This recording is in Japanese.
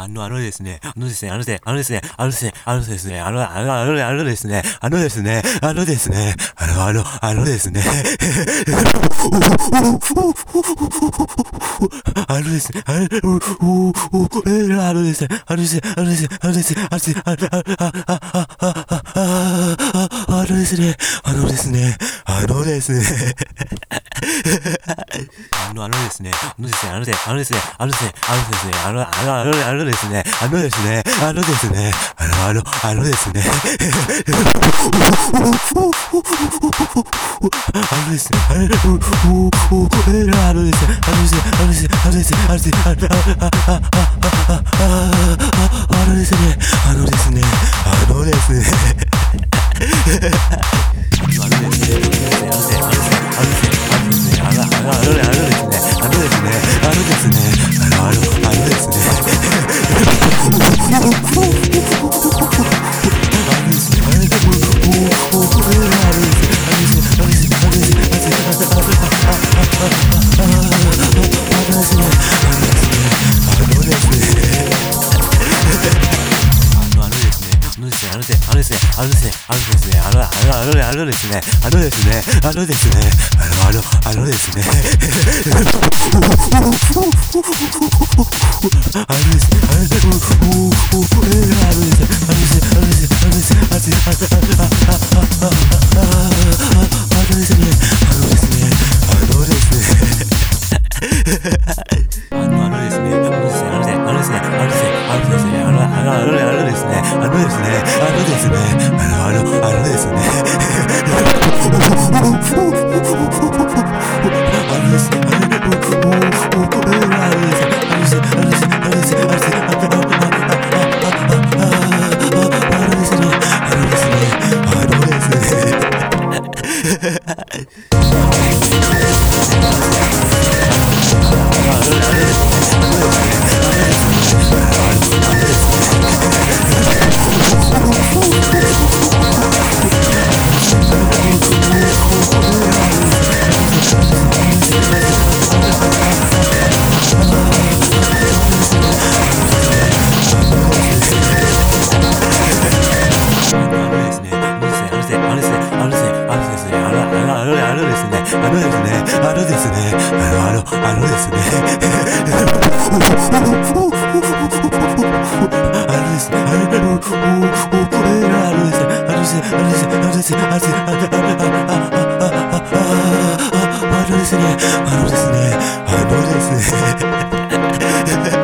あの、あのですね、あのですね、あのですね、あのですね、あのですね、あのですね、あの、あの、あの、あのですね、あのですね、あのですね、あの、あの、あのですね、あのですね、あの、あのあの、あの、あのあの、あの、あのあの、あの、あのあの、あの、あのあの、あの、あの、あのですね、あのですね、あのですね、あのですね、あの、あのですね、あのですね、あのですね、あのですね、あのですね、あのですね、あの、あの、あの、あのですね、あのですね、あのですね、あの、あの、あのですね、あのですね、あのあの、あの、あのあの、あの、あのあの、あの、あのあの、あの、あのあの、あの、あのあの、あの、あのあの、あの、あのあの、あの、あのあの、あの、あのあの、あの、あのあの、あの、あのですね、あるですね、あるですね、あのですね、ある、ある、あの、あのですね、あるですね、あるですね、ある、ある、あるですね、あるですね、あるですね。ですね。あのですね。あの、あの、あのですね。あのですね。あのですね。のですね、あのですね、あの、あの、あのですね。あのですね、あの、あの、あのであね、あのであね、あのであね、あのであね、あのであね、あのであね、あのであね、あのであね、あのであね、あのであね、あのですね、